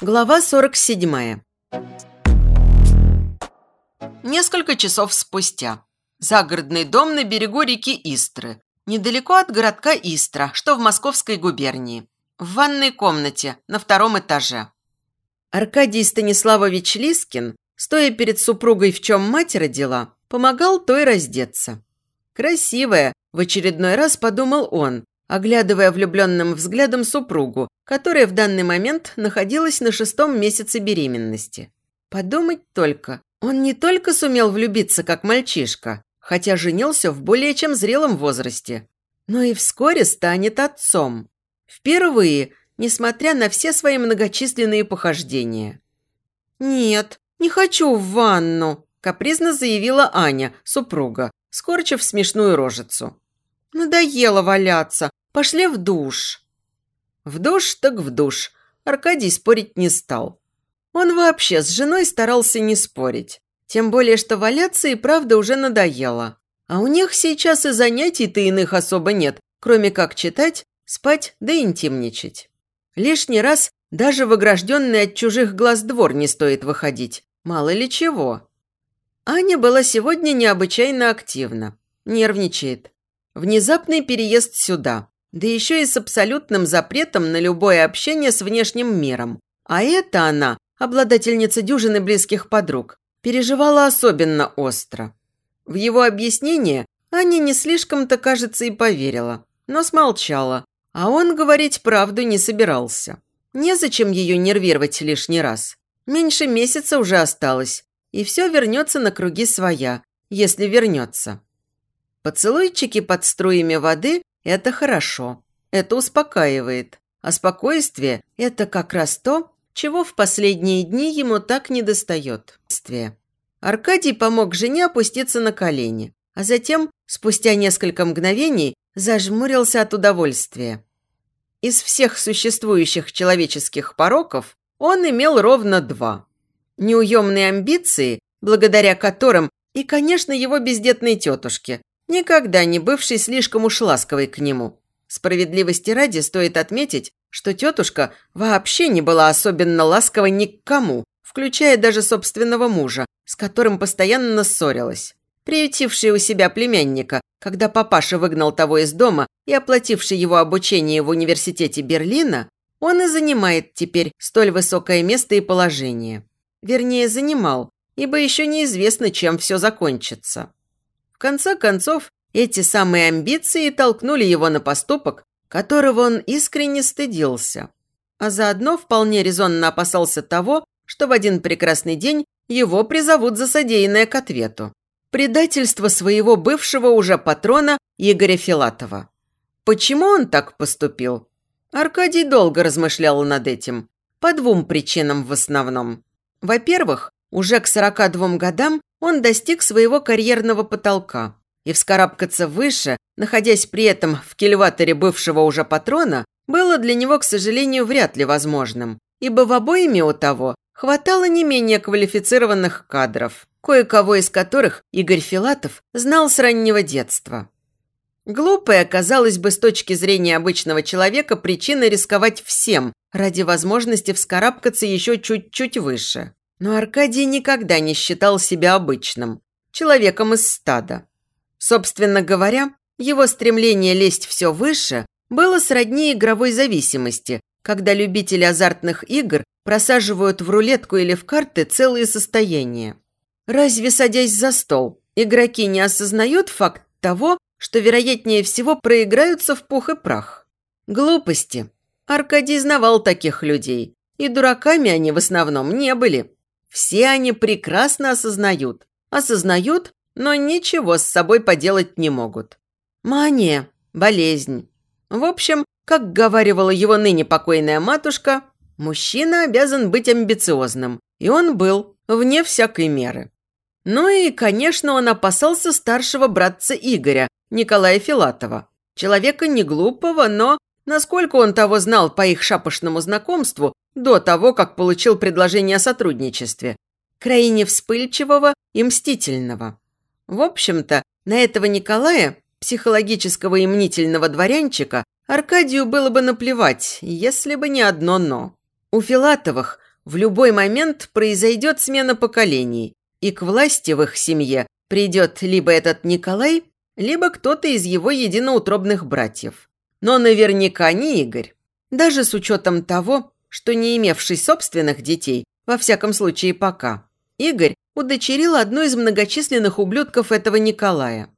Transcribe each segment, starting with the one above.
Глава 47. Несколько часов спустя. Загородный дом на берегу реки Истры, недалеко от городка Истра, что в Московской губернии. В ванной комнате на втором этаже. Аркадий Станиславович Лискин, стоя перед супругой, в чем мать родила, помогал той раздеться. Красивая, в очередной раз подумал он, оглядывая влюбленным взглядом супругу, которая в данный момент находилась на шестом месяце беременности. Подумать только, он не только сумел влюбиться как мальчишка, хотя женился в более чем зрелом возрасте, но и вскоре станет отцом. Впервые, несмотря на все свои многочисленные похождения. «Нет, не хочу в ванну», – капризно заявила Аня, супруга, скорчив смешную рожицу. «Надоело валяться. Пошли в душ». В душ так в душ. Аркадий спорить не стал. Он вообще с женой старался не спорить. Тем более, что валяться и правда уже надоело. А у них сейчас и занятий-то иных особо нет, кроме как читать, спать да интимничать. Лишний раз даже в огражденный от чужих глаз двор не стоит выходить. Мало ли чего. Аня была сегодня необычайно активна. Нервничает. Внезапный переезд сюда да еще и с абсолютным запретом на любое общение с внешним миром. А это она, обладательница дюжины близких подруг, переживала особенно остро. В его объяснение Аня не слишком-то, кажется, и поверила, но смолчала, а он говорить правду не собирался. Незачем ее нервировать лишний раз. Меньше месяца уже осталось, и все вернется на круги своя, если вернется. Поцелуйчики под струями воды это хорошо. Это успокаивает. А спокойствие – это как раз то, чего в последние дни ему так недостает. Аркадий помог жене опуститься на колени, а затем, спустя несколько мгновений, зажмурился от удовольствия. Из всех существующих человеческих пороков он имел ровно два. Неуемные амбиции, благодаря которым и, конечно, его бездетной тетушке, никогда не бывший слишком уж ласковой к нему. Справедливости ради стоит отметить, что тетушка вообще не была особенно ласковой ни к кому, включая даже собственного мужа, с которым постоянно ссорилась. Приютивший у себя племянника, когда папаша выгнал того из дома и оплативший его обучение в университете Берлина, он и занимает теперь столь высокое место и положение. Вернее, занимал, ибо еще неизвестно, чем все закончится. В конце концов, эти самые амбиции толкнули его на поступок, которого он искренне стыдился. А заодно вполне резонно опасался того, что в один прекрасный день его призовут за содеянное к ответу. Предательство своего бывшего уже патрона Игоря Филатова. Почему он так поступил? Аркадий долго размышлял над этим. По двум причинам в основном. Во-первых, уже к 42 годам он достиг своего карьерного потолка. И вскарабкаться выше, находясь при этом в кильваторе бывшего уже патрона, было для него, к сожалению, вряд ли возможным, ибо в обоими у того хватало не менее квалифицированных кадров, кое-кого из которых Игорь Филатов знал с раннего детства. Глупой оказалась бы с точки зрения обычного человека причина рисковать всем ради возможности вскарабкаться еще чуть-чуть выше. Но Аркадий никогда не считал себя обычным, человеком из стада. Собственно говоря, его стремление лезть все выше было сродни игровой зависимости, когда любители азартных игр просаживают в рулетку или в карты целые состояния. Разве, садясь за стол, игроки не осознают факт того, что, вероятнее всего, проиграются в пух и прах? Глупости. Аркадий знавал таких людей, и дураками они в основном не были. Все они прекрасно осознают. Осознают, но ничего с собой поделать не могут. Мания, болезнь. В общем, как говаривала его ныне покойная матушка, мужчина обязан быть амбициозным. И он был, вне всякой меры. Ну и, конечно, он опасался старшего братца Игоря, Николая Филатова. Человека не глупого, но, насколько он того знал по их шапошному знакомству, до того, как получил предложение о сотрудничестве, крайне вспыльчивого и мстительного. В общем-то, на этого Николая, психологического и мнительного дворянчика, Аркадию было бы наплевать, если бы не одно «но». У Филатовых В любой момент произойдет смена поколений, и к власти в их семье придет либо этот Николай, либо кто-то из его единоутробных братьев. Но наверняка не Игорь. Даже с учетом того, что не имевший собственных детей, во всяком случае пока, Игорь удочерил одну из многочисленных ублюдков этого Николая.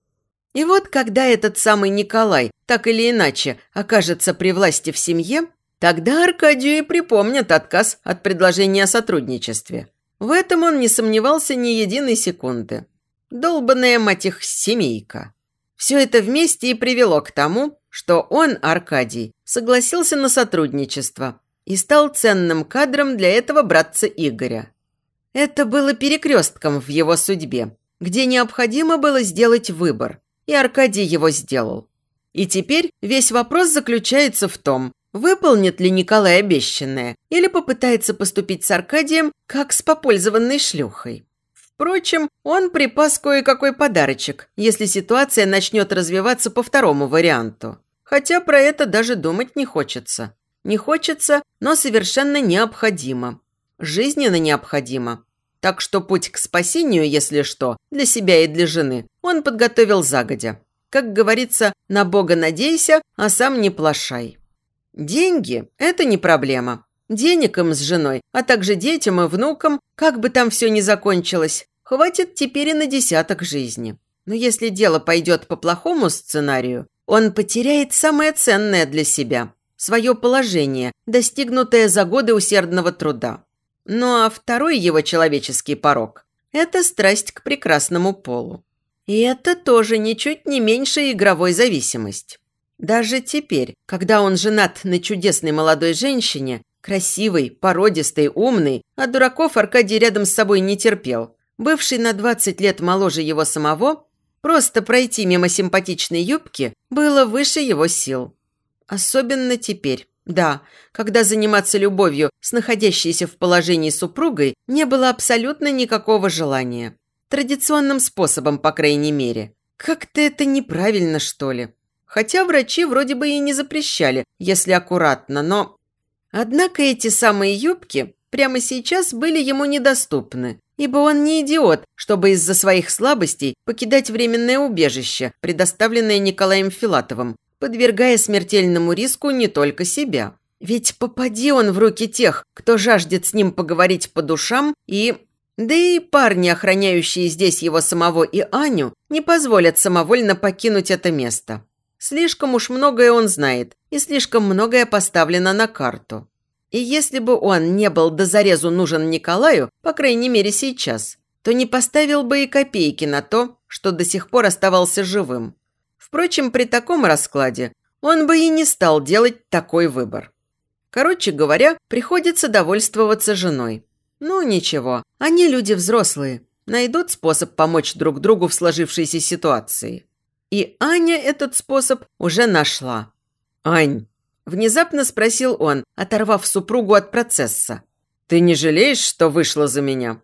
И вот когда этот самый Николай так или иначе окажется при власти в семье, тогда Аркадию и припомнят отказ от предложения о сотрудничестве. В этом он не сомневался ни единой секунды. Долбанная мать их семейка. Все это вместе и привело к тому, что он, Аркадий, согласился на сотрудничество и стал ценным кадром для этого братца Игоря. Это было перекрестком в его судьбе, где необходимо было сделать выбор, и Аркадий его сделал. И теперь весь вопрос заключается в том, выполнит ли Николай обещанное или попытается поступить с Аркадием, как с попользованной шлюхой. Впрочем, он припас кое-какой подарочек, если ситуация начнет развиваться по второму варианту. Хотя про это даже думать не хочется. Не хочется, но совершенно необходимо. Жизненно необходимо. Так что путь к спасению, если что, для себя и для жены, он подготовил загодя. Как говорится, на Бога надейся, а сам не плашай. Деньги – это не проблема. Денег им с женой, а также детям и внукам, как бы там все ни закончилось, хватит теперь и на десяток жизни. Но если дело пойдет по плохому сценарию, он потеряет самое ценное для себя – свое положение, достигнутое за годы усердного труда. Ну а второй его человеческий порог – это страсть к прекрасному полу. И это тоже ничуть не меньшая игровой зависимость. Даже теперь, когда он женат на чудесной молодой женщине, красивой, породистой, умной, а дураков Аркадий рядом с собой не терпел, бывший на 20 лет моложе его самого, просто пройти мимо симпатичной юбки было выше его сил. Особенно теперь, да, когда заниматься любовью с находящейся в положении супругой не было абсолютно никакого желания. Традиционным способом, по крайней мере. Как-то это неправильно, что ли. Хотя врачи вроде бы и не запрещали, если аккуратно, но... Однако эти самые юбки прямо сейчас были ему недоступны, ибо он не идиот, чтобы из-за своих слабостей покидать временное убежище, предоставленное Николаем Филатовым, подвергая смертельному риску не только себя. Ведь попади он в руки тех, кто жаждет с ним поговорить по душам, и... Да и парни, охраняющие здесь его самого и Аню, не позволят самовольно покинуть это место. Слишком уж многое он знает, и слишком многое поставлено на карту. И если бы он не был до зарезу нужен Николаю, по крайней мере сейчас, то не поставил бы и копейки на то, что до сих пор оставался живым. Впрочем, при таком раскладе он бы и не стал делать такой выбор. Короче говоря, приходится довольствоваться женой. Ну, ничего, они люди взрослые, найдут способ помочь друг другу в сложившейся ситуации. И Аня этот способ уже нашла. «Ань», – внезапно спросил он, оторвав супругу от процесса, «ты не жалеешь, что вышла за меня?»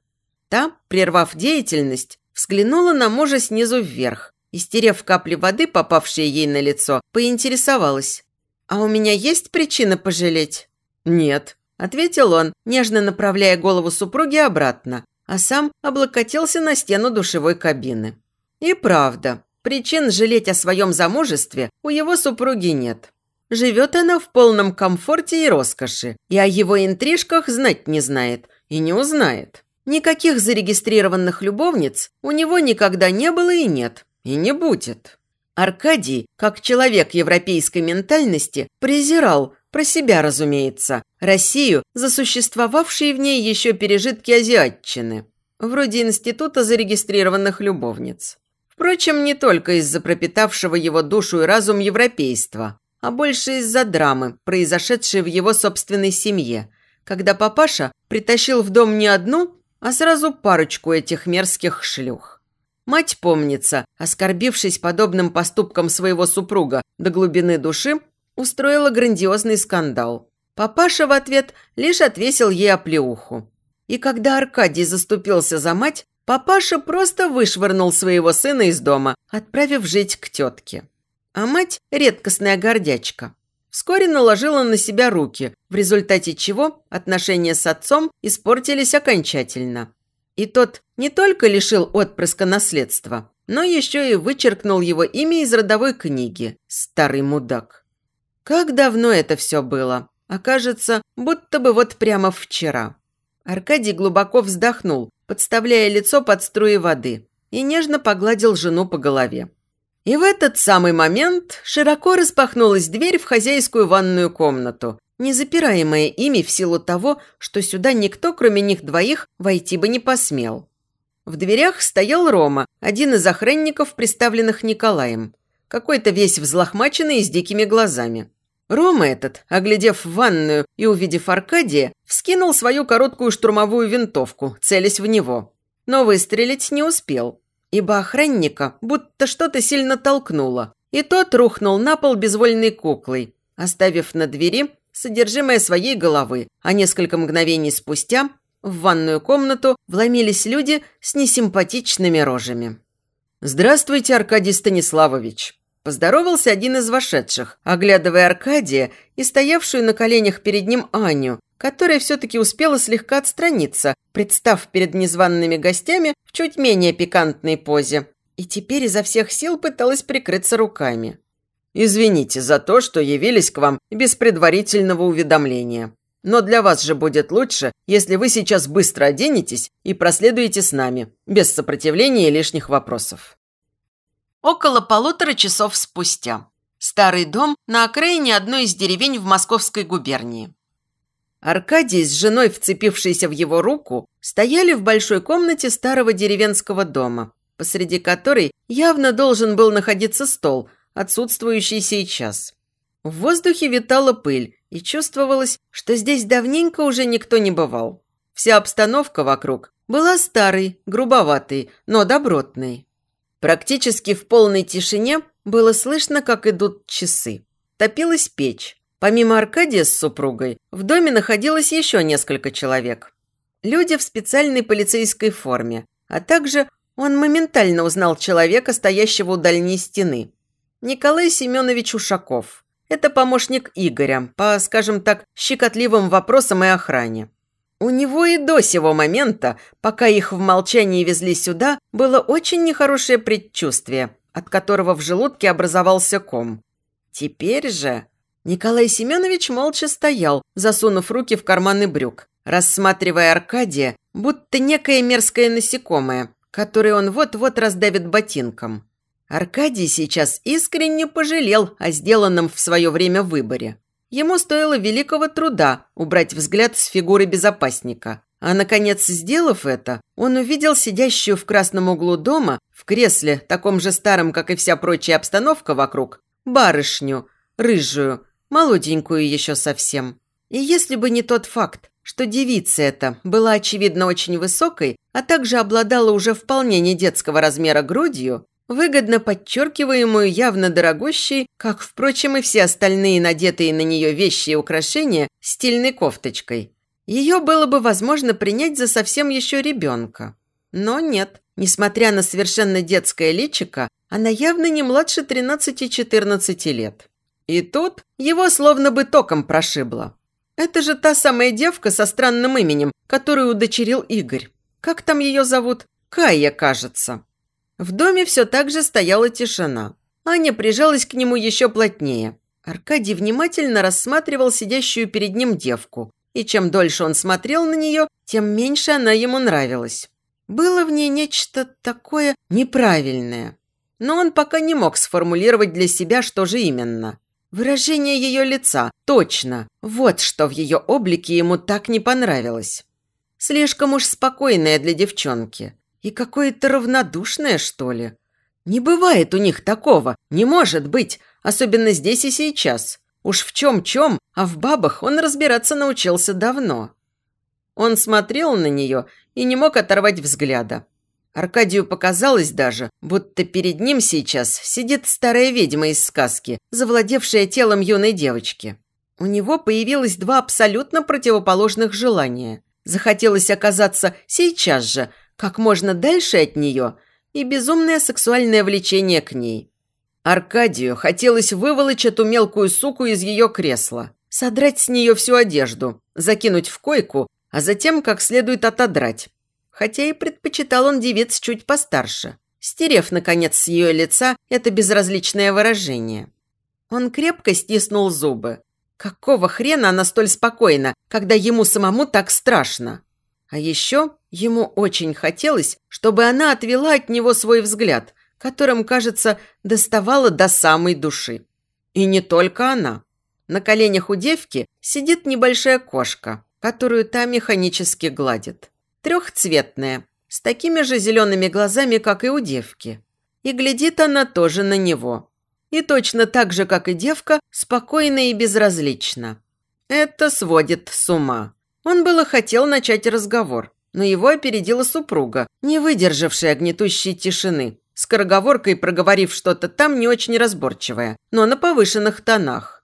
Та, прервав деятельность, взглянула на мужа снизу вверх, и, стерев капли воды, попавшие ей на лицо, поинтересовалась. «А у меня есть причина пожалеть?» «Нет», – ответил он, нежно направляя голову супруги обратно, а сам облокотился на стену душевой кабины. И правда, причин жалеть о своем замужестве у его супруги нет. Живет она в полном комфорте и роскоши, и о его интрижках знать не знает и не узнает. Никаких зарегистрированных любовниц у него никогда не было и нет. И не будет. Аркадий, как человек европейской ментальности, презирал, про себя, разумеется, Россию за существовавшие в ней еще пережитки азиатчины, вроде института зарегистрированных любовниц. Впрочем, не только из-за пропитавшего его душу и разум европейства, а больше из-за драмы, произошедшей в его собственной семье, когда папаша притащил в дом не одну, а сразу парочку этих мерзких шлюх. Мать, помнится, оскорбившись подобным поступком своего супруга до глубины души, устроила грандиозный скандал. Папаша в ответ лишь отвесил ей оплеуху. И когда Аркадий заступился за мать, папаша просто вышвырнул своего сына из дома, отправив жить к тетке. А мать – редкостная гордячка. Вскоре наложила на себя руки, в результате чего отношения с отцом испортились окончательно. И тот не только лишил отпрыска наследства, но еще и вычеркнул его имя из родовой книги. Старый мудак. Как давно это все было? Окажется, будто бы вот прямо вчера. Аркадий глубоко вздохнул, подставляя лицо под струи воды, и нежно погладил жену по голове. И в этот самый момент широко распахнулась дверь в хозяйскую ванную комнату, не запираемая ими в силу того, что сюда никто, кроме них двоих, войти бы не посмел. В дверях стоял Рома, один из охранников, представленных Николаем, какой-то весь взлохмаченный и с дикими глазами. Рома этот, оглядев ванную и увидев Аркадия, вскинул свою короткую штурмовую винтовку, целясь в него. Но выстрелить не успел, ибо охранника будто что-то сильно толкнуло, и тот рухнул на пол безвольной куклой, оставив на двери содержимое своей головы, а несколько мгновений спустя в ванную комнату вломились люди с несимпатичными рожами. «Здравствуйте, Аркадий Станиславович!» Поздоровался один из вошедших, оглядывая Аркадия и стоявшую на коленях перед ним Аню, которая все-таки успела слегка отстраниться, представ перед незваными гостями в чуть менее пикантной позе, и теперь изо всех сил пыталась прикрыться руками. «Извините за то, что явились к вам без предварительного уведомления. Но для вас же будет лучше, если вы сейчас быстро оденетесь и проследуете с нами, без сопротивления и лишних вопросов». Около полутора часов спустя. Старый дом на окраине одной из деревень в Московской губернии. Аркадий с женой, вцепившейся в его руку, стояли в большой комнате старого деревенского дома, посреди которой явно должен был находиться стол, отсутствующий сейчас. В воздухе витала пыль, и чувствовалось, что здесь давненько уже никто не бывал. Вся обстановка вокруг была старой, грубоватой, но добротной. Практически в полной тишине было слышно, как идут часы. Топилась печь. Помимо Аркадия с супругой, в доме находилось еще несколько человек. Люди в специальной полицейской форме, а также он моментально узнал человека, стоящего у дальней стены. Николай Семенович Ушаков. Это помощник Игоря по, скажем так, щекотливым вопросам и охране. У него и до сего момента, пока их в молчании везли сюда, было очень нехорошее предчувствие, от которого в желудке образовался ком. Теперь же Николай Семенович молча стоял, засунув руки в карманы брюк, рассматривая Аркадия, будто некое мерзкое насекомое, которое он вот-вот раздавит ботинком. Аркадий сейчас искренне пожалел о сделанном в свое время выборе. Ему стоило великого труда убрать взгляд с фигуры безопасника. А, наконец, сделав это, он увидел сидящую в красном углу дома, в кресле, таком же старом, как и вся прочая обстановка вокруг, барышню, рыжую, молоденькую еще совсем. И если бы не тот факт, что девица эта была, очевидно, очень высокой, а также обладала уже вполне не детского размера грудью, выгодно подчеркиваемую явно дорогущей, как, впрочем, и все остальные надетые на нее вещи и украшения, стильной кофточкой. Ее было бы возможно принять за совсем еще ребенка. Но нет, несмотря на совершенно детское личико, она явно не младше 13-14 лет. И тут его словно бы током прошибло. Это же та самая девка со странным именем, которую удочерил Игорь. Как там ее зовут? Кая, кажется. В доме все так же стояла тишина. Аня прижалась к нему еще плотнее. Аркадий внимательно рассматривал сидящую перед ним девку. И чем дольше он смотрел на нее, тем меньше она ему нравилась. Было в ней нечто такое неправильное. Но он пока не мог сформулировать для себя, что же именно. Выражение ее лица, точно. Вот что в ее облике ему так не понравилось. Слишком уж спокойная для девчонки. И какое-то равнодушное, что ли. Не бывает у них такого, не может быть, особенно здесь и сейчас. Уж в чем-чем, а в бабах он разбираться научился давно. Он смотрел на нее и не мог оторвать взгляда. Аркадию показалось даже, будто перед ним сейчас сидит старая ведьма из сказки, завладевшая телом юной девочки. У него появилось два абсолютно противоположных желания. Захотелось оказаться сейчас же – как можно дальше от нее и безумное сексуальное влечение к ней. Аркадию хотелось выволочь эту мелкую суку из ее кресла, содрать с нее всю одежду, закинуть в койку, а затем как следует отодрать. Хотя и предпочитал он девиц чуть постарше, стерев, наконец, с ее лица это безразличное выражение. Он крепко стиснул зубы. Какого хрена она столь спокойна, когда ему самому так страшно? А еще ему очень хотелось, чтобы она отвела от него свой взгляд, которым, кажется, доставала до самой души. И не только она. На коленях у девки сидит небольшая кошка, которую та механически гладит. Трехцветная, с такими же зелеными глазами, как и у девки. И глядит она тоже на него. И точно так же, как и девка, спокойно и безразлично. Это сводит с ума. Он было хотел начать разговор, но его опередила супруга, не выдержавшая гнетущей тишины, скороговоркой проговорив что-то там не очень разборчивое, но на повышенных тонах.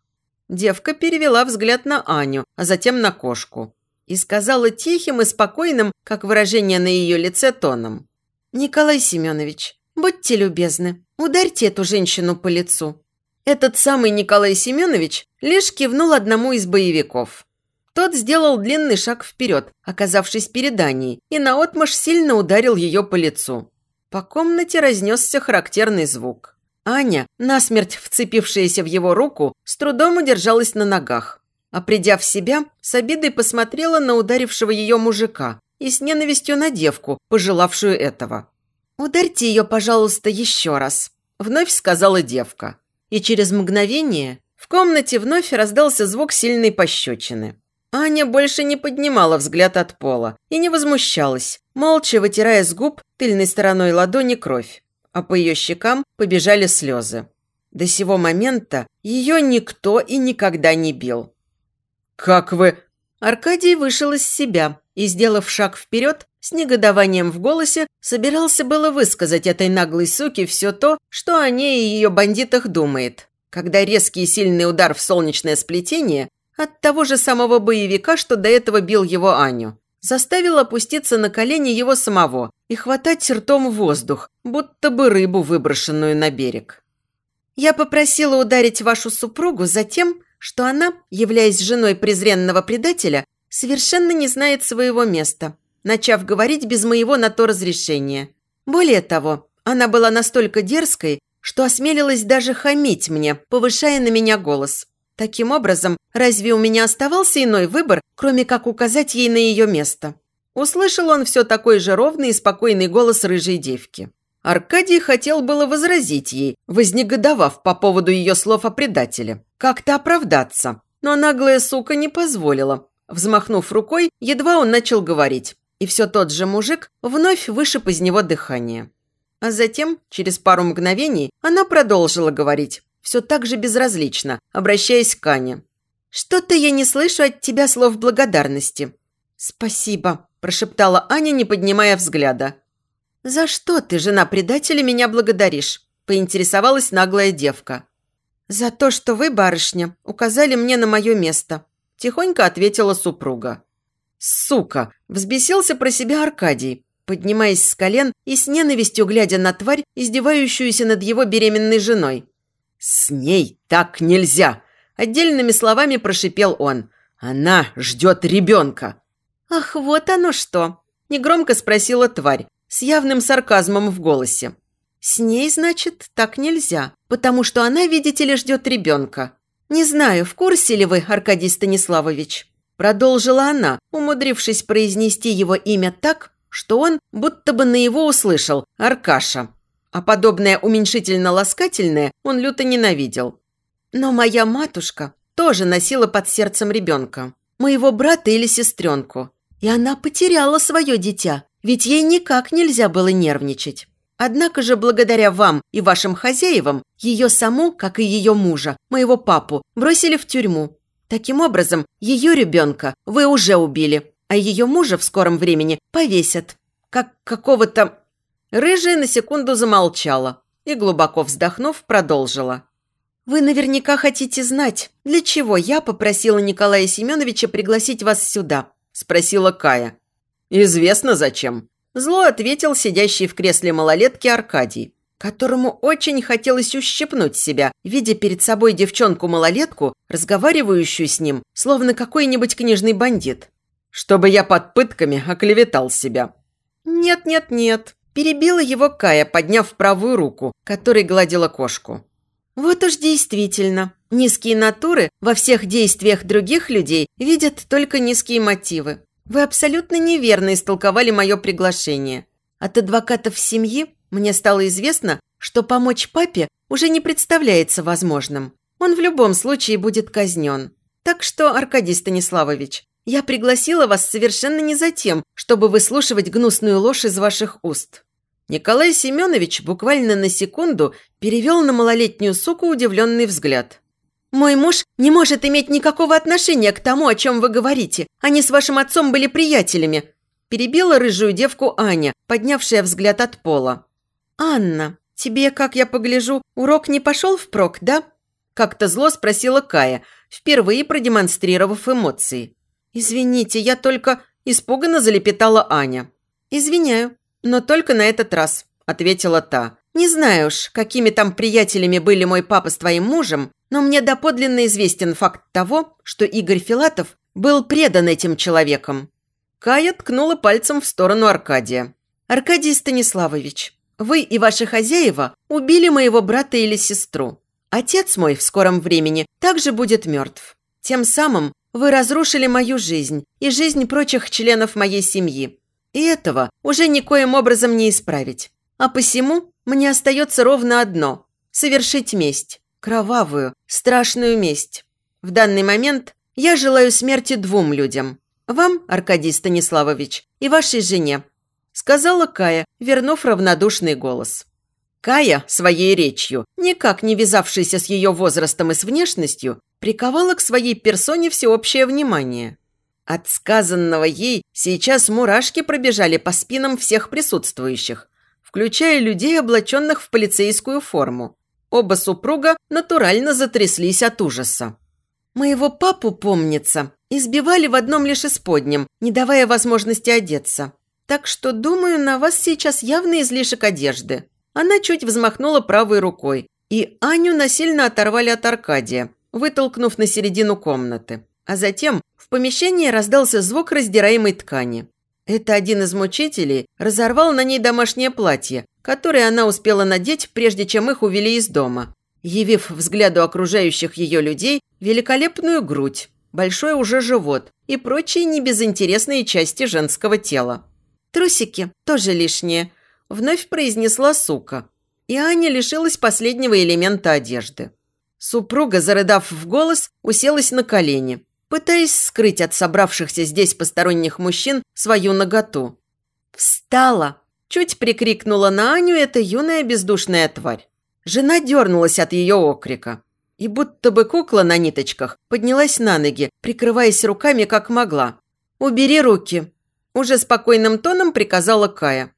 Девка перевела взгляд на Аню, а затем на кошку. И сказала тихим и спокойным, как выражение на ее лице, тоном. «Николай Семенович, будьте любезны, ударьте эту женщину по лицу». Этот самый Николай Семенович лишь кивнул одному из боевиков. Тот сделал длинный шаг вперед, оказавшись перед Аней, и наотмашь сильно ударил ее по лицу. По комнате разнесся характерный звук. Аня, насмерть вцепившаяся в его руку, с трудом удержалась на ногах. А придя в себя, с обидой посмотрела на ударившего ее мужика и с ненавистью на девку, пожелавшую этого. «Ударьте ее, пожалуйста, еще раз», – вновь сказала девка. И через мгновение в комнате вновь раздался звук сильной пощечины. Аня больше не поднимала взгляд от пола и не возмущалась, молча вытирая с губ тыльной стороной ладони кровь, а по ее щекам побежали слезы. До сего момента ее никто и никогда не бил. «Как вы...» Аркадий вышел из себя и, сделав шаг вперед, с негодованием в голосе собирался было высказать этой наглой суке все то, что о ней и ее бандитах думает, когда резкий и сильный удар в солнечное сплетение от того же самого боевика, что до этого бил его Аню. Заставил опуститься на колени его самого и хватать ртом воздух, будто бы рыбу, выброшенную на берег. «Я попросила ударить вашу супругу за тем, что она, являясь женой презренного предателя, совершенно не знает своего места, начав говорить без моего на то разрешения. Более того, она была настолько дерзкой, что осмелилась даже хамить мне, повышая на меня голос. Таким образом, разве у меня оставался иной выбор, кроме как указать ей на ее место? Услышал он все такой же ровный и спокойный голос рыжей девки. Аркадий хотел было возразить ей, вознегодовав по поводу ее слов о предателе, как-то оправдаться, но наглая сука не позволила. Взмахнув рукой, едва он начал говорить, и все тот же мужик вновь вышиб из него дыхание. А затем, через пару мгновений, она продолжила говорить, все так же безразлично, обращаясь к Ане. «Что-то я не слышу от тебя слов благодарности». «Спасибо», – прошептала Аня, не поднимая взгляда. «За что ты, жена предателя, меня благодаришь?» – поинтересовалась наглая девка. «За то, что вы, барышня, указали мне на мое место», – тихонько ответила супруга. «Сука!» – взбесился про себя Аркадий, поднимаясь с колен и с ненавистью глядя на тварь, издевающуюся над его беременной женой. «С ней так нельзя!» – отдельными словами прошипел он. «Она ждет ребенка!» «Ах, вот оно что!» – негромко спросила тварь, с явным сарказмом в голосе. «С ней, значит, так нельзя, потому что она, видите ли, ждет ребенка. Не знаю, в курсе ли вы, Аркадий Станиславович?» Продолжила она, умудрившись произнести его имя так, что он будто бы на его услышал «Аркаша» а подобное уменьшительно-ласкательное он люто ненавидел. Но моя матушка тоже носила под сердцем ребенка, моего брата или сестренку, и она потеряла свое дитя, ведь ей никак нельзя было нервничать. Однако же благодаря вам и вашим хозяевам ее саму, как и ее мужа, моего папу, бросили в тюрьму. Таким образом, ее ребенка вы уже убили, а ее мужа в скором времени повесят. Как какого-то Рыжая на секунду замолчала и, глубоко вздохнув, продолжила. «Вы наверняка хотите знать, для чего я попросила Николая Семеновича пригласить вас сюда?» – спросила Кая. «Известно зачем», – зло ответил сидящий в кресле малолетки Аркадий, которому очень хотелось ущипнуть себя, видя перед собой девчонку-малолетку, разговаривающую с ним, словно какой-нибудь книжный бандит. «Чтобы я под пытками оклеветал себя». «Нет-нет-нет», – перебила его Кая, подняв правую руку, которой гладила кошку. «Вот уж действительно, низкие натуры во всех действиях других людей видят только низкие мотивы. Вы абсолютно неверно истолковали мое приглашение. От адвокатов семьи мне стало известно, что помочь папе уже не представляется возможным. Он в любом случае будет казнен. Так что, Аркадий Станиславович, я пригласила вас совершенно не за тем, чтобы выслушивать гнусную ложь из ваших уст». Николай Семенович буквально на секунду перевел на малолетнюю суку удивленный взгляд. «Мой муж не может иметь никакого отношения к тому, о чем вы говорите. Они с вашим отцом были приятелями», перебила рыжую девку Аня, поднявшая взгляд от пола. «Анна, тебе, как я погляжу, урок не пошел впрок, да?» Как-то зло спросила Кая, впервые продемонстрировав эмоции. «Извините, я только...» – испуганно залепетала Аня. «Извиняю, но только на этот раз», – ответила та. «Не знаю уж, какими там приятелями были мой папа с твоим мужем, но мне доподлинно известен факт того, что Игорь Филатов был предан этим человеком». Кая ткнула пальцем в сторону Аркадия. «Аркадий Станиславович, вы и ваши хозяева убили моего брата или сестру. Отец мой в скором времени также будет мертв. Тем самым вы разрушили мою жизнь и жизнь прочих членов моей семьи. И этого уже никоим образом не исправить. А посему мне остается ровно одно – совершить месть. Кровавую, страшную месть. В данный момент я желаю смерти двум людям. Вам, Аркадий Станиславович, и вашей жене, сказала Кая, вернув равнодушный голос. Кая своей речью, никак не вязавшейся с ее возрастом и с внешностью, приковала к своей персоне всеобщее внимание. От сказанного ей сейчас мурашки пробежали по спинам всех присутствующих, включая людей, облаченных в полицейскую форму. Оба супруга натурально затряслись от ужаса. «Моего папу, помнится, избивали в одном лишь исподнем, не давая возможности одеться. Так что, думаю, на вас сейчас явный излишек одежды». Она чуть взмахнула правой рукой, и Аню насильно оторвали от Аркадия, вытолкнув на середину комнаты. А затем в помещении раздался звук раздираемой ткани. Это один из мучителей разорвал на ней домашнее платье, которое она успела надеть, прежде чем их увели из дома, явив взгляду окружающих ее людей великолепную грудь, большой уже живот и прочие небезынтересные части женского тела. «Трусики тоже лишние», – вновь произнесла сука. И Аня лишилась последнего элемента одежды. Супруга, зарыдав в голос, уселась на колени, пытаясь скрыть от собравшихся здесь посторонних мужчин свою наготу. «Встала!» – чуть прикрикнула на Аню эта юная бездушная тварь. Жена дернулась от ее окрика. И будто бы кукла на ниточках поднялась на ноги, прикрываясь руками как могла. «Убери руки!» Уже спокойным тоном приказала Кая.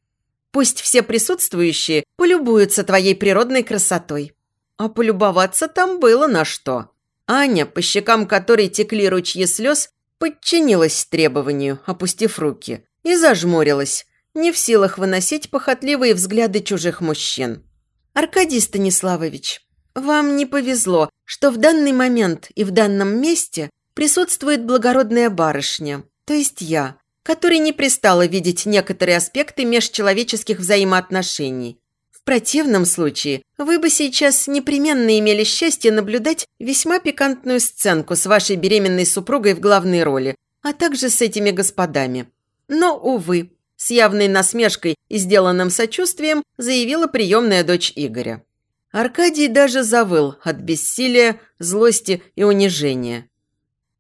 «Пусть все присутствующие полюбуются твоей природной красотой». А полюбоваться там было на что. Аня, по щекам которой текли ручьи слез, подчинилась требованию, опустив руки, и зажмурилась, не в силах выносить похотливые взгляды чужих мужчин. «Аркадий Станиславович, вам не повезло, что в данный момент и в данном месте присутствует благородная барышня, то есть я, которой не пристало видеть некоторые аспекты межчеловеческих взаимоотношений. Противном случае вы бы сейчас непременно имели счастье наблюдать весьма пикантную сценку с вашей беременной супругой в главной роли, а также с этими господами. Но, увы, с явной насмешкой и сделанным сочувствием заявила приемная дочь Игоря. Аркадий даже завыл от бессилия, злости и унижения.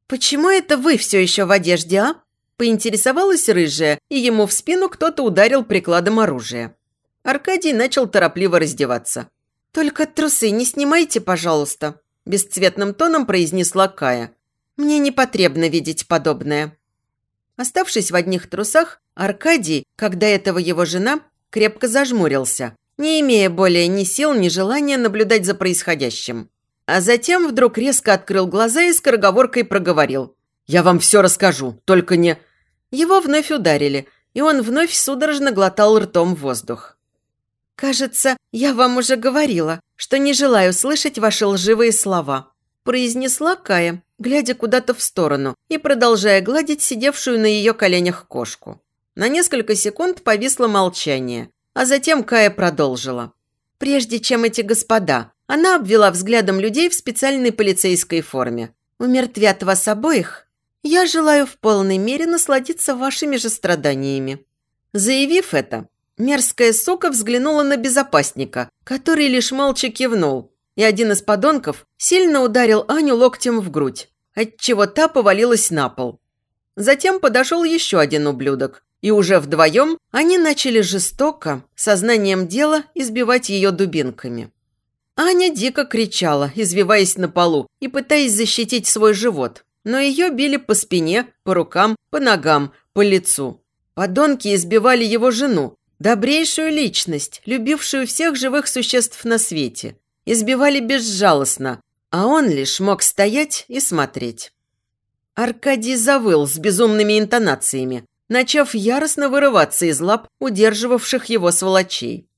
«Почему это вы все еще в одежде, а?» Поинтересовалась рыжая, и ему в спину кто-то ударил прикладом оружия. Аркадий начал торопливо раздеваться. «Только трусы не снимайте, пожалуйста», – бесцветным тоном произнесла Кая. «Мне не потребно видеть подобное». Оставшись в одних трусах, Аркадий, когда этого его жена, крепко зажмурился, не имея более ни сил, ни желания наблюдать за происходящим. А затем вдруг резко открыл глаза и скороговоркой проговорил. «Я вам все расскажу, только не...» Его вновь ударили, и он вновь судорожно глотал ртом воздух. «Кажется, я вам уже говорила, что не желаю слышать ваши лживые слова», произнесла Кая, глядя куда-то в сторону и продолжая гладить сидевшую на ее коленях кошку. На несколько секунд повисло молчание, а затем Кая продолжила. «Прежде чем эти господа, она обвела взглядом людей в специальной полицейской форме. Умертвят вас обоих. Я желаю в полной мере насладиться вашими же страданиями». Заявив это, мерзкая сука взглянула на безопасника, который лишь молча кивнул, и один из подонков сильно ударил Аню локтем в грудь, отчего та повалилась на пол. Затем подошел еще один ублюдок, и уже вдвоем они начали жестоко, сознанием дела, избивать ее дубинками. Аня дико кричала, извиваясь на полу и пытаясь защитить свой живот, но ее били по спине, по рукам, по ногам, по лицу. Подонки избивали его жену, добрейшую личность, любившую всех живых существ на свете. Избивали безжалостно, а он лишь мог стоять и смотреть. Аркадий завыл с безумными интонациями, начав яростно вырываться из лап удерживавших его сволочей.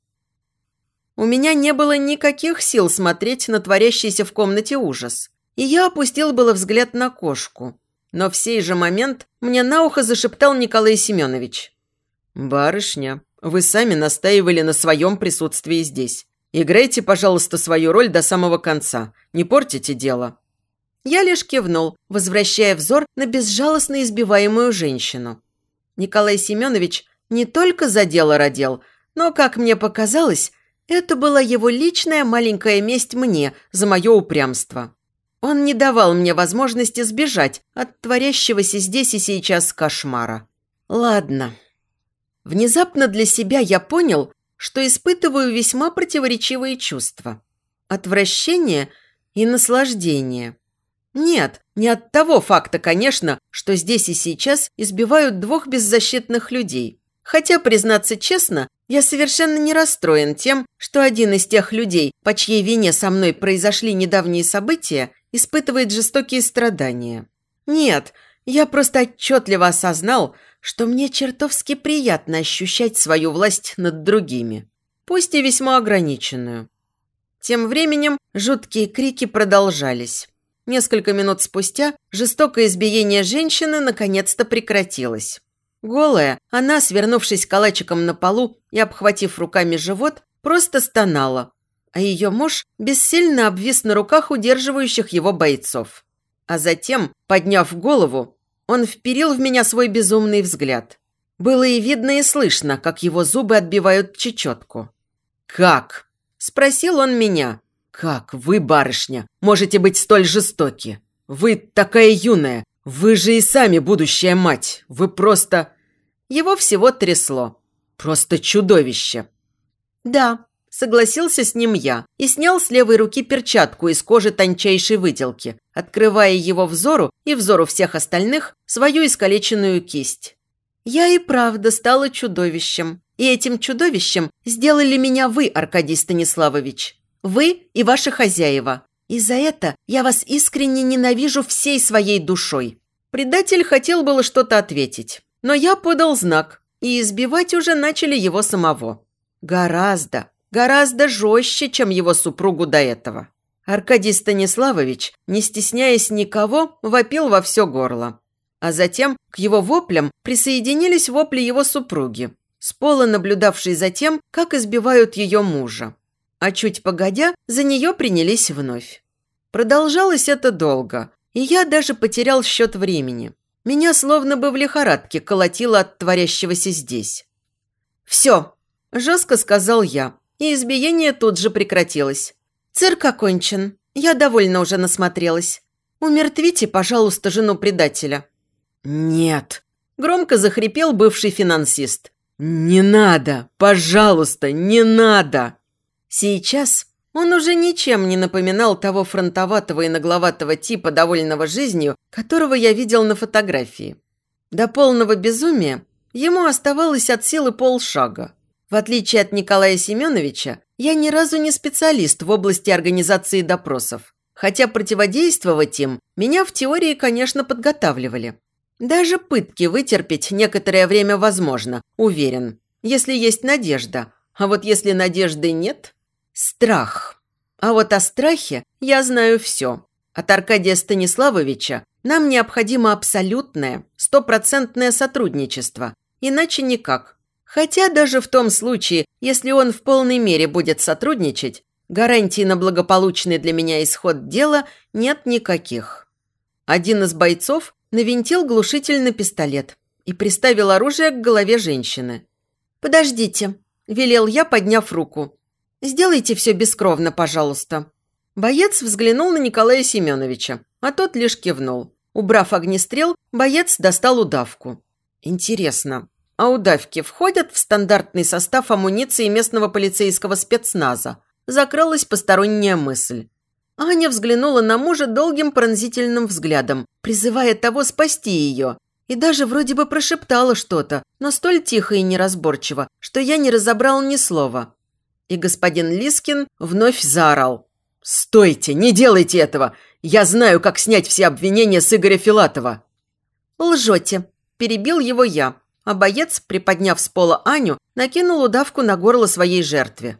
У меня не было никаких сил смотреть на творящийся в комнате ужас, и я опустил было взгляд на кошку – но в сей же момент мне на ухо зашептал Николай Семенович. «Барышня, вы сами настаивали на своем присутствии здесь. Играйте, пожалуйста, свою роль до самого конца. Не портите дело». Я лишь кивнул, возвращая взор на безжалостно избиваемую женщину. Николай Семенович не только за дело родил, но, как мне показалось, это была его личная маленькая месть мне за мое упрямство. Он не давал мне возможности сбежать от творящегося здесь и сейчас кошмара. Ладно. Внезапно для себя я понял, что испытываю весьма противоречивые чувства. Отвращение и наслаждение. Нет, не от того факта, конечно, что здесь и сейчас избивают двух беззащитных людей. Хотя, признаться честно, я совершенно не расстроен тем, что один из тех людей, по чьей вине со мной произошли недавние события, испытывает жестокие страдания. Нет, я просто отчетливо осознал, что мне чертовски приятно ощущать свою власть над другими, пусть и весьма ограниченную. Тем временем жуткие крики продолжались. Несколько минут спустя жестокое избиение женщины наконец-то прекратилось. Голая, она, свернувшись калачиком на полу и обхватив руками живот, просто стонала, а ее муж бессильно обвис на руках удерживающих его бойцов. А затем, подняв голову, он вперил в меня свой безумный взгляд. Было и видно, и слышно, как его зубы отбивают чечетку. «Как?» – спросил он меня. «Как вы, барышня, можете быть столь жестоки? Вы такая юная, вы же и сами будущая мать. Вы просто...» Его всего трясло. «Просто чудовище!» «Да, Согласился с ним я и снял с левой руки перчатку из кожи тончайшей выделки, открывая его взору и взору всех остальных свою искалеченную кисть. Я и правда стала чудовищем. И этим чудовищем сделали меня вы, Аркадий Станиславович. Вы и ваши хозяева. И за это я вас искренне ненавижу всей своей душой. Предатель хотел было что-то ответить, но я подал знак, и избивать уже начали его самого. Гораздо, Гораздо жестче, чем его супругу до этого. Аркадий Станиславович, не стесняясь никого, вопил во все горло. А затем к его воплям присоединились вопли его супруги, с пола наблюдавшей за тем, как избивают ее мужа. А чуть погодя, за нее принялись вновь. Продолжалось это долго, и я даже потерял счет времени. Меня словно бы в лихорадке колотило от творящегося здесь. «Все», – жестко сказал я, и избиение тут же прекратилось. «Цирк окончен. Я довольно уже насмотрелась. Умертвите, пожалуйста, жену предателя». «Нет», – громко захрипел бывший финансист. «Не надо! Пожалуйста, не надо!» Сейчас он уже ничем не напоминал того фронтоватого и нагловатого типа, довольного жизнью, которого я видел на фотографии. До полного безумия ему оставалось от силы полшага. В отличие от Николая Семеновича, я ни разу не специалист в области организации допросов. Хотя противодействовать им меня в теории, конечно, подготавливали. Даже пытки вытерпеть некоторое время возможно, уверен, если есть надежда. А вот если надежды нет – страх. А вот о страхе я знаю все. От Аркадия Станиславовича нам необходимо абсолютное, стопроцентное сотрудничество. Иначе никак. Хотя даже в том случае, если он в полной мере будет сотрудничать, гарантий на благополучный для меня исход дела нет никаких. Один из бойцов навинтил глушитель на пистолет и приставил оружие к голове женщины. «Подождите», – велел я, подняв руку. «Сделайте все бескровно, пожалуйста». Боец взглянул на Николая Семеновича, а тот лишь кивнул. Убрав огнестрел, боец достал удавку. «Интересно, а удавки входят в стандартный состав амуниции местного полицейского спецназа?» Закралась посторонняя мысль. Аня взглянула на мужа долгим пронзительным взглядом, призывая того спасти ее. И даже вроде бы прошептала что-то, но столь тихо и неразборчиво, что я не разобрал ни слова. И господин Лискин вновь заорал. «Стойте! Не делайте этого! Я знаю, как снять все обвинения с Игоря Филатова!» «Лжете!» – перебил его я, а боец, приподняв с пола Аню, накинул удавку на горло своей жертве.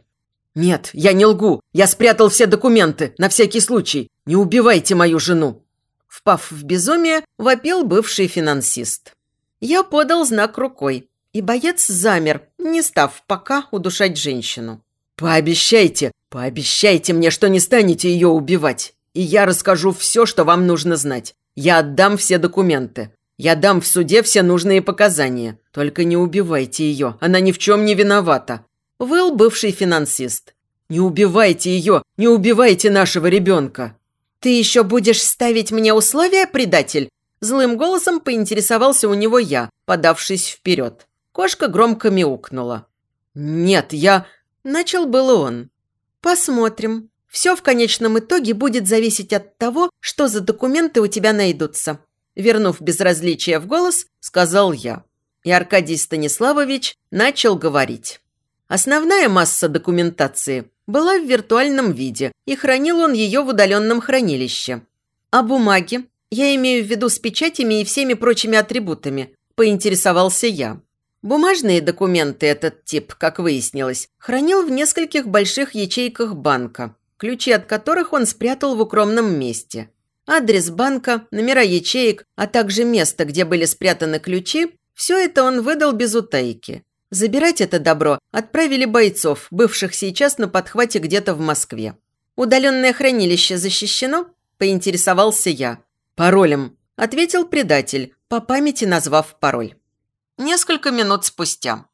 «Нет, я не лгу. Я спрятал все документы, на всякий случай. Не убивайте мою жену!» Впав в безумие, вопил бывший финансист. Я подал знак рукой, и боец замер, не став пока удушать женщину. «Пообещайте, пообещайте мне, что не станете ее убивать, и я расскажу все, что вам нужно знать. Я отдам все документы. Я дам в суде все нужные показания. Только не убивайте ее, она ни в чем не виновата». Выл бывший финансист. «Не убивайте ее, не убивайте нашего ребенка!» «Ты еще будешь ставить мне условия, предатель?» Злым голосом поинтересовался у него я, подавшись вперед. Кошка громко мяукнула. «Нет, я...» Начал было он. «Посмотрим. Все в конечном итоге будет зависеть от того, что за документы у тебя найдутся». Вернув безразличие в голос, сказал я. И Аркадий Станиславович начал говорить. Основная масса документации была в виртуальном виде, и хранил он ее в удаленном хранилище. А бумаги, я имею в виду с печатями и всеми прочими атрибутами, поинтересовался я. Бумажные документы этот тип, как выяснилось, хранил в нескольких больших ячейках банка, ключи от которых он спрятал в укромном месте. Адрес банка, номера ячеек, а также место, где были спрятаны ключи – все это он выдал без утайки. Забирать это добро отправили бойцов, бывших сейчас на подхвате где-то в Москве. «Удаленное хранилище защищено?» – поинтересовался я. «Паролем», – ответил предатель, по памяти назвав пароль. Несколько минут спустя.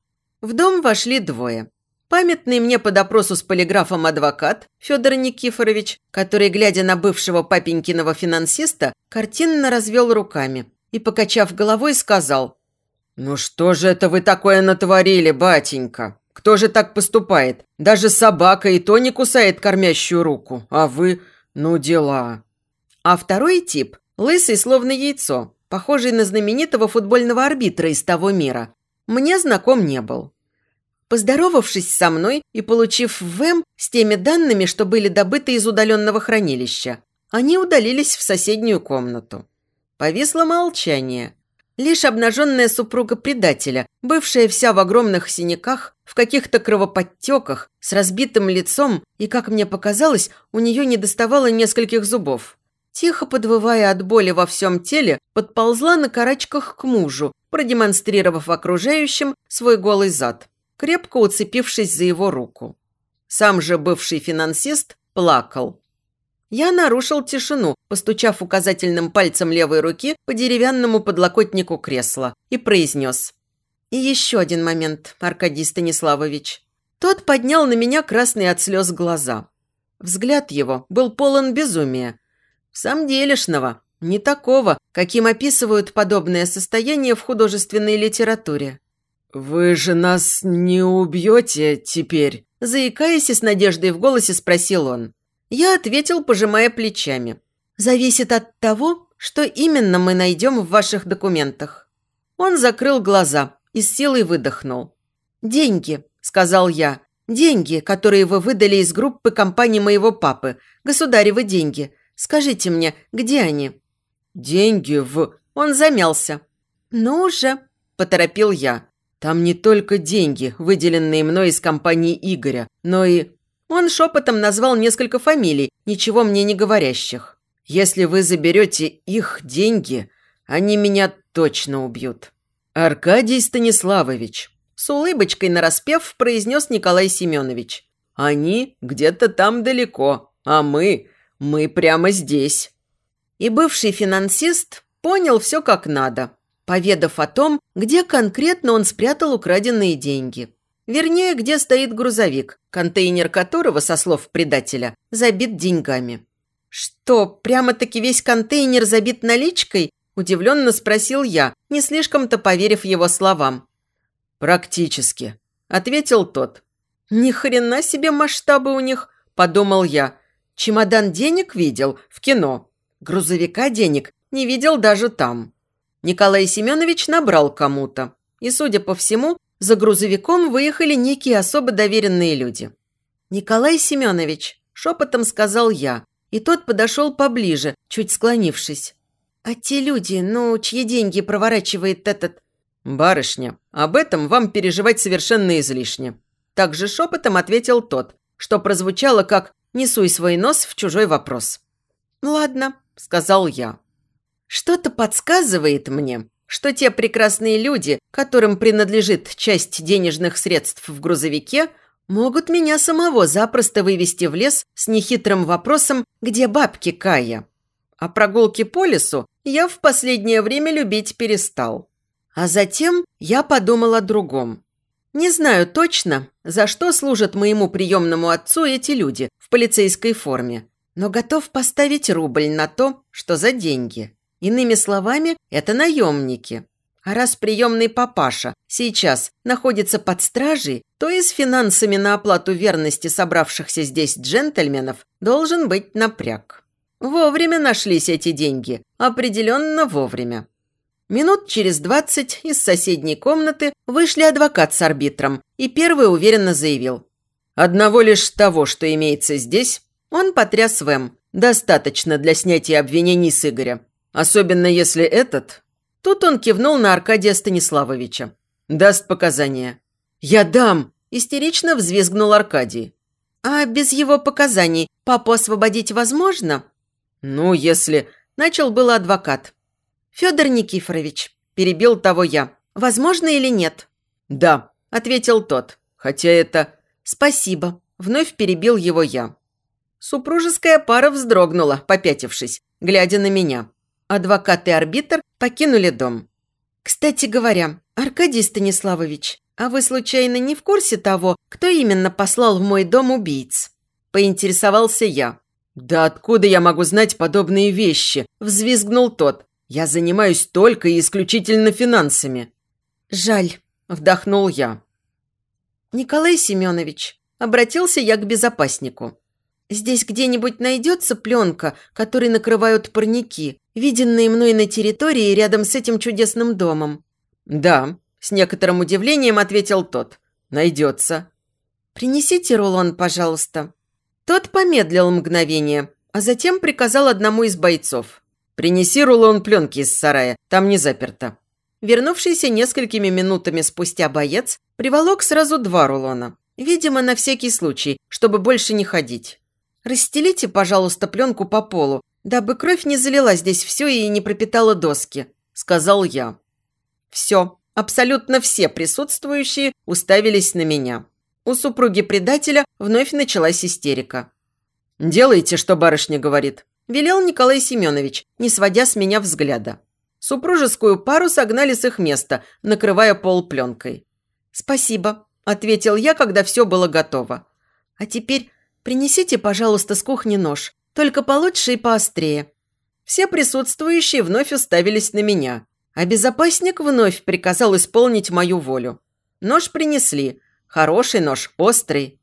В дом вошли двое. Памятный мне по допросу с полиграфом адвокат Федор Никифорович, который, глядя на бывшего папенькиного финансиста, картинно развел руками и, покачав головой, сказал – «Ну что же это вы такое натворили, батенька? Кто же так поступает? Даже собака и то не кусает кормящую руку, а вы... Ну, дела». А второй тип – лысый, словно яйцо, похожий на знаменитого футбольного арбитра из того мира. Мне знаком не был. Поздоровавшись со мной и получив ВМ с теми данными, что были добыты из удаленного хранилища, они удалились в соседнюю комнату. Повисло молчание – Лишь обнаженная супруга предателя, бывшая вся в огромных синяках, в каких-то кровоподтеках, с разбитым лицом, и, как мне показалось, у нее не доставало нескольких зубов. Тихо подвывая от боли во всем теле, подползла на карачках к мужу, продемонстрировав окружающим свой голый зад, крепко уцепившись за его руку. Сам же бывший финансист плакал. Я нарушил тишину, постучав указательным пальцем левой руки по деревянному подлокотнику кресла и произнес. «И еще один момент, Аркадий Станиславович». Тот поднял на меня красные от слез глаза. Взгляд его был полон безумия. В самом делешного, не такого, каким описывают подобное состояние в художественной литературе. «Вы же нас не убьете теперь?» Заикаясь и с надеждой в голосе спросил он. Я ответил, пожимая плечами. «Зависит от того, что именно мы найдем в ваших документах». Он закрыл глаза и с силой выдохнул. «Деньги», – сказал я. «Деньги, которые вы выдали из группы компании моего папы. Государевы деньги. Скажите мне, где они?» «Деньги в...» Он замялся. «Ну уже», – поторопил я. Там не только деньги, выделенные мной из компании Игоря, но и... Он шепотом назвал несколько фамилий, ничего мне не говорящих. Если вы заберете их деньги, они меня точно убьют. Аркадий Станиславович, с улыбочкой нараспев произнес Николай Семенович. Они где-то там далеко, а мы, мы прямо здесь. И бывший финансист понял все как надо, поведав о том, где конкретно он спрятал украденные деньги. Вернее, где стоит грузовик, контейнер которого, со слов предателя, забит деньгами. «Что, прямо-таки весь контейнер забит наличкой?» – удивленно спросил я, не слишком-то поверив его словам. «Практически», – ответил тот. «Ни хрена себе масштабы у них», – подумал я. «Чемодан денег видел в кино. Грузовика денег не видел даже там». Николай Семенович набрал кому-то. И, судя по всему, за грузовиком выехали некие особо доверенные люди. «Николай Семенович», – шепотом сказал я, и тот подошел поближе, чуть склонившись. «А те люди, ну, чьи деньги проворачивает этот...» «Барышня, об этом вам переживать совершенно излишне». Также шепотом ответил тот, что прозвучало как «не суй свой нос в чужой вопрос». «Ладно», – сказал я. «Что-то подсказывает мне, что те прекрасные люди, которым принадлежит часть денежных средств в грузовике, могут меня самого запросто вывести в лес с нехитрым вопросом «Где бабки Кая?». А прогулки по лесу я в последнее время любить перестал. А затем я подумал о другом. Не знаю точно, за что служат моему приемному отцу эти люди в полицейской форме, но готов поставить рубль на то, что за деньги. Иными словами, это наемники. А раз приемный папаша сейчас находится под стражей, то и с финансами на оплату верности собравшихся здесь джентльменов должен быть напряг. Вовремя нашлись эти деньги, определенно вовремя. Минут через двадцать из соседней комнаты вышли адвокат с арбитром, и первый уверенно заявил. «Одного лишь того, что имеется здесь, он потряс Вэм. Достаточно для снятия обвинений с Игоря. Особенно если этот...» Тут он кивнул на Аркадия Станиславовича. «Даст показания». «Я дам!» – истерично взвизгнул Аркадий. «А без его показаний папу освободить возможно?» «Ну, если...» – начал был адвокат. «Федор Никифорович», – перебил того я. «Возможно или нет?» «Да», – ответил тот. «Хотя это...» «Спасибо», – вновь перебил его я. Супружеская пара вздрогнула, попятившись, глядя на меня. Адвокат и арбитр покинули дом. «Кстати говоря, Аркадий Станиславович, а вы случайно не в курсе того, кто именно послал в мой дом убийц?» Поинтересовался я. «Да откуда я могу знать подобные вещи?» – взвизгнул тот. «Я занимаюсь только и исключительно финансами». «Жаль», – вдохнул я. «Николай Семенович», – обратился я к безопаснику. «Здесь где-нибудь найдется пленка, которой накрывают парники, виденные мной на территории рядом с этим чудесным домом?» «Да», – с некоторым удивлением ответил тот. «Найдется». «Принесите рулон, пожалуйста». Тот помедлил мгновение, а затем приказал одному из бойцов. «Принеси рулон пленки из сарая, там не заперто». Вернувшийся несколькими минутами спустя боец приволок сразу два рулона. Видимо, на всякий случай, чтобы больше не ходить. «Расстелите, пожалуйста, пленку по полу, дабы кровь не залила здесь все и не пропитала доски», – сказал я. Все, абсолютно все присутствующие уставились на меня. У супруги предателя вновь началась истерика. «Делайте, что барышня говорит», – велел Николай Семенович, не сводя с меня взгляда. Супружескую пару согнали с их места, накрывая пол пленкой. «Спасибо», – ответил я, когда все было готово. «А теперь принесите, пожалуйста, с кухни нож. Только получше и поострее». Все присутствующие вновь уставились на меня, а безопасник вновь приказал исполнить мою волю. Нож принесли. Хороший нож, острый.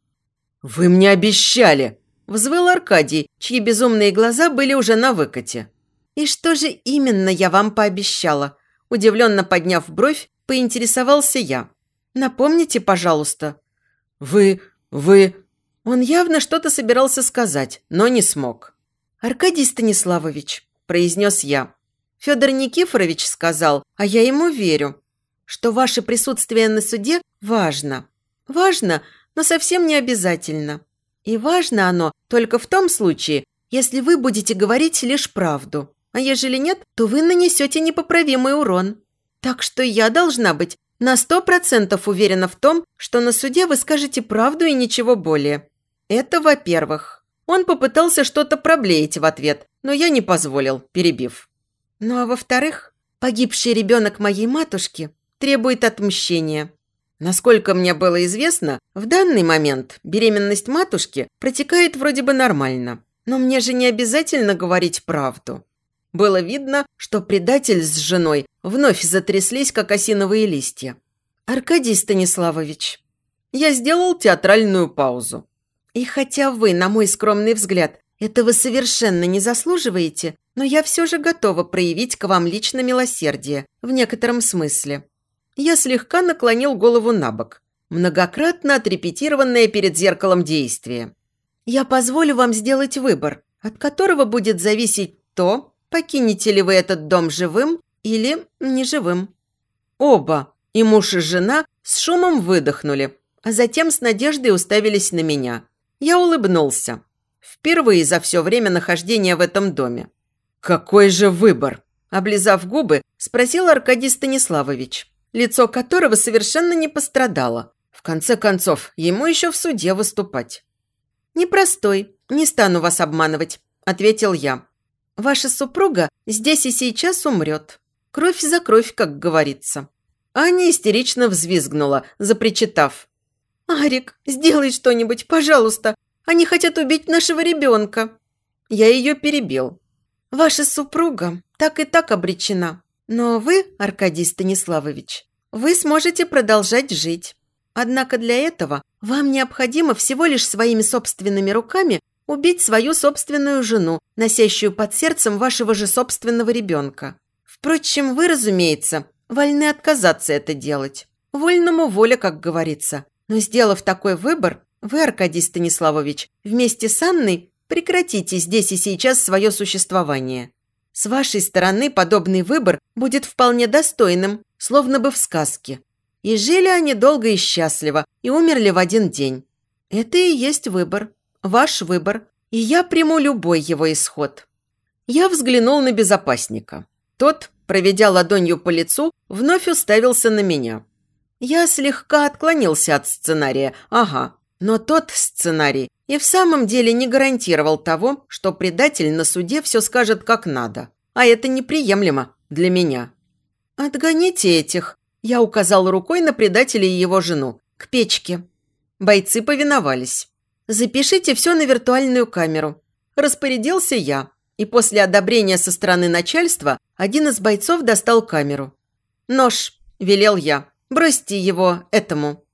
«Вы мне обещали!» – взвыл Аркадий, чьи безумные глаза были уже на выкате. «И что же именно я вам пообещала?» Удивленно подняв бровь, поинтересовался я. «Напомните, пожалуйста». «Вы... вы...» Он явно что-то собирался сказать, но не смог. «Аркадий Станиславович», – произнес я. Федор Никифорович сказал, а я ему верю. что ваше присутствие на суде важно. Важно, но совсем не обязательно. И важно оно только в том случае, если вы будете говорить лишь правду. А ежели нет, то вы нанесете непоправимый урон. Так что я должна быть на сто процентов уверена в том, что на суде вы скажете правду и ничего более. Это во-первых. Он попытался что-то проблеять в ответ, но я не позволил, перебив. Ну а во-вторых, погибший ребенок моей матушки требует отмщения. Насколько мне было известно, в данный момент беременность матушки протекает вроде бы нормально. Но мне же не обязательно говорить правду. Было видно, что предатель с женой вновь затряслись, как осиновые листья. «Аркадий Станиславович, я сделал театральную паузу. И хотя вы, на мой скромный взгляд, этого совершенно не заслуживаете, но я все же готова проявить к вам лично милосердие, в некотором смысле». Я слегка наклонил голову на бок. Многократно отрепетированное перед зеркалом действие. «Я позволю вам сделать выбор, от которого будет зависеть то, покинете ли вы этот дом живым или неживым. Оба, и муж, и жена, с шумом выдохнули, а затем с надеждой уставились на меня. Я улыбнулся. Впервые за все время нахождения в этом доме. «Какой же выбор?» Облизав губы, спросил Аркадий Станиславович, лицо которого совершенно не пострадало. В конце концов, ему еще в суде выступать. «Непростой, не стану вас обманывать», – ответил я. Ваша супруга здесь и сейчас умрет. Кровь за кровь, как говорится». Аня истерично взвизгнула, запричитав. «Арик, сделай что-нибудь, пожалуйста. Они хотят убить нашего ребенка». Я ее перебил. «Ваша супруга так и так обречена. Но вы, Аркадий Станиславович, вы сможете продолжать жить. Однако для этого вам необходимо всего лишь своими собственными руками убить свою собственную жену, носящую под сердцем вашего же собственного ребенка. Впрочем, вы, разумеется, вольны отказаться это делать. Вольному воля, как говорится. Но сделав такой выбор, вы, Аркадий Станиславович, вместе с Анной прекратите здесь и сейчас свое существование. С вашей стороны подобный выбор будет вполне достойным, словно бы в сказке. И жили они долго и счастливо, и умерли в один день. Это и есть выбор. Ваш выбор, и я приму любой его исход». Я взглянул на безопасника. Тот, проведя ладонью по лицу, вновь уставился на меня. Я слегка отклонился от сценария, ага, но тот сценарий и в самом деле не гарантировал того, что предатель на суде все скажет как надо. А это неприемлемо для меня. «Отгоните этих», – я указал рукой на предателя и его жену, – «к печке». Бойцы повиновались. «Запишите все на виртуальную камеру». Распорядился я, и после одобрения со стороны начальства один из бойцов достал камеру. «Нож», – велел я, – «бросьте его этому».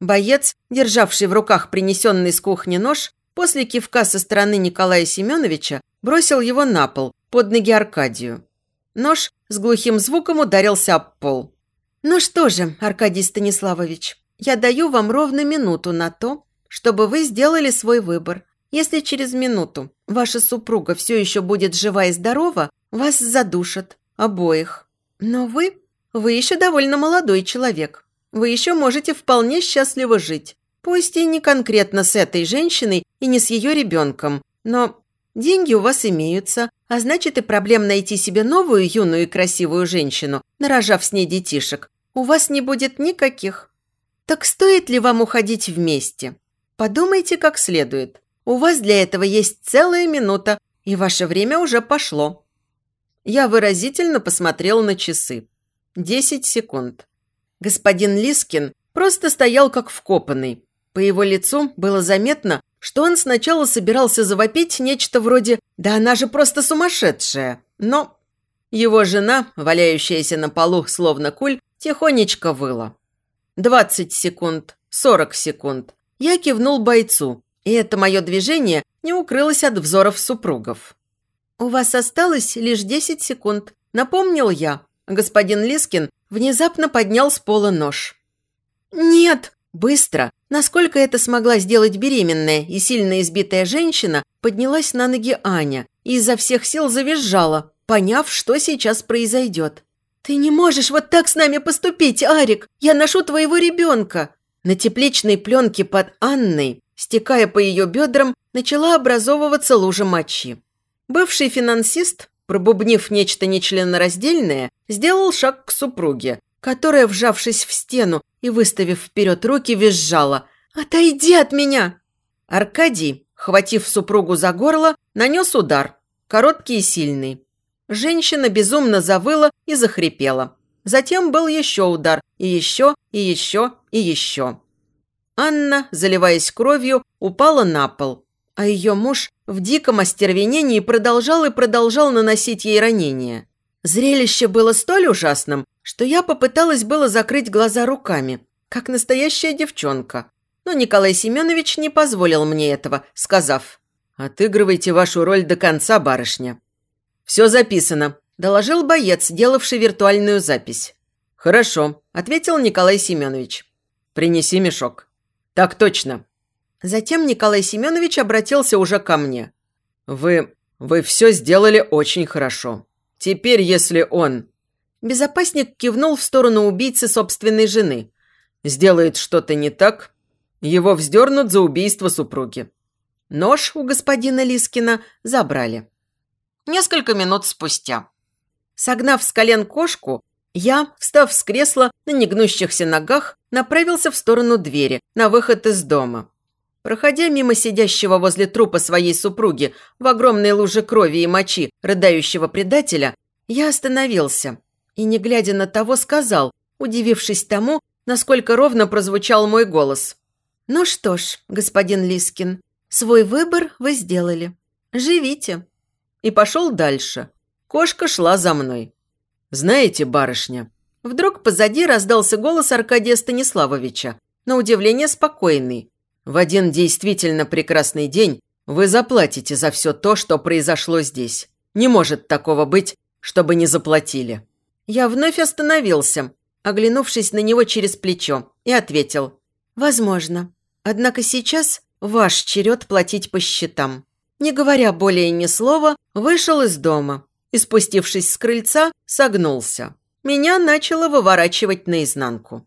Боец, державший в руках принесенный с кухни нож, после кивка со стороны Николая Семеновича бросил его на пол, под ноги Аркадию. Нож с глухим звуком ударился об пол. «Ну что же, Аркадий Станиславович, я даю вам ровно минуту на то, чтобы вы сделали свой выбор. Если через минуту ваша супруга все еще будет жива и здорова, вас задушат. Обоих. Но вы... Вы еще довольно молодой человек. Вы еще можете вполне счастливо жить. Пусть и не конкретно с этой женщиной и не с ее ребенком, но деньги у вас имеются, а значит и проблем найти себе новую юную и красивую женщину, нарожав с ней детишек, у вас не будет никаких. Так стоит ли вам уходить вместе? Подумайте как следует. У вас для этого есть целая минута, и ваше время уже пошло». Я выразительно посмотрел на часы. Десять секунд. Господин Лискин просто стоял как вкопанный. По его лицу было заметно, что он сначала собирался завопить нечто вроде «Да она же просто сумасшедшая!» Но его жена, валяющаяся на полу словно куль, тихонечко выла. Двадцать секунд, сорок секунд. Я кивнул бойцу, и это мое движение не укрылось от взоров супругов. «У вас осталось лишь десять секунд», – напомнил я. Господин Лискин внезапно поднял с пола нож. «Нет!» Быстро, насколько это смогла сделать беременная и сильно избитая женщина, поднялась на ноги Аня и изо всех сил завизжала, поняв, что сейчас произойдет. «Ты не можешь вот так с нами поступить, Арик! Я ношу твоего ребенка!» На тепличной пленке под Анной, стекая по ее бедрам, начала образовываться лужа мочи. Бывший финансист, пробубнив нечто нечленораздельное, сделал шаг к супруге, которая, вжавшись в стену и выставив вперед руки, визжала «Отойди от меня!». Аркадий, хватив супругу за горло, нанес удар, короткий и сильный. Женщина безумно завыла и захрипела. Затем был еще удар, и еще, и еще, и еще. Анна, заливаясь кровью, упала на пол, а ее муж в диком остервенении продолжал и продолжал наносить ей ранения. Зрелище было столь ужасным, что я попыталась было закрыть глаза руками, как настоящая девчонка. Но Николай Семенович не позволил мне этого, сказав, «Отыгрывайте вашу роль до конца, барышня». «Все записано», – доложил боец, делавший виртуальную запись. «Хорошо», – ответил Николай Семенович. «Принеси мешок». «Так точно». Затем Николай Семенович обратился уже ко мне. «Вы... вы все сделали очень хорошо. Теперь, если он...» Безопасник кивнул в сторону убийцы собственной жены. «Сделает что-то не так, его вздернут за убийство супруги». Нож у господина Лискина забрали несколько минут спустя. Согнав с колен кошку, я, встав с кресла на негнущихся ногах, направился в сторону двери, на выход из дома. Проходя мимо сидящего возле трупа своей супруги в огромной луже крови и мочи рыдающего предателя, я остановился и, не глядя на того, сказал, удивившись тому, насколько ровно прозвучал мой голос. «Ну что ж, господин Лискин, свой выбор вы сделали. Живите» и пошел дальше. Кошка шла за мной. «Знаете, барышня...» Вдруг позади раздался голос Аркадия Станиславовича, на удивление спокойный. «В один действительно прекрасный день вы заплатите за все то, что произошло здесь. Не может такого быть, чтобы не заплатили». Я вновь остановился, оглянувшись на него через плечо, и ответил. «Возможно. Однако сейчас ваш черед платить по счетам» не говоря более ни слова, вышел из дома и, спустившись с крыльца, согнулся. Меня начало выворачивать наизнанку.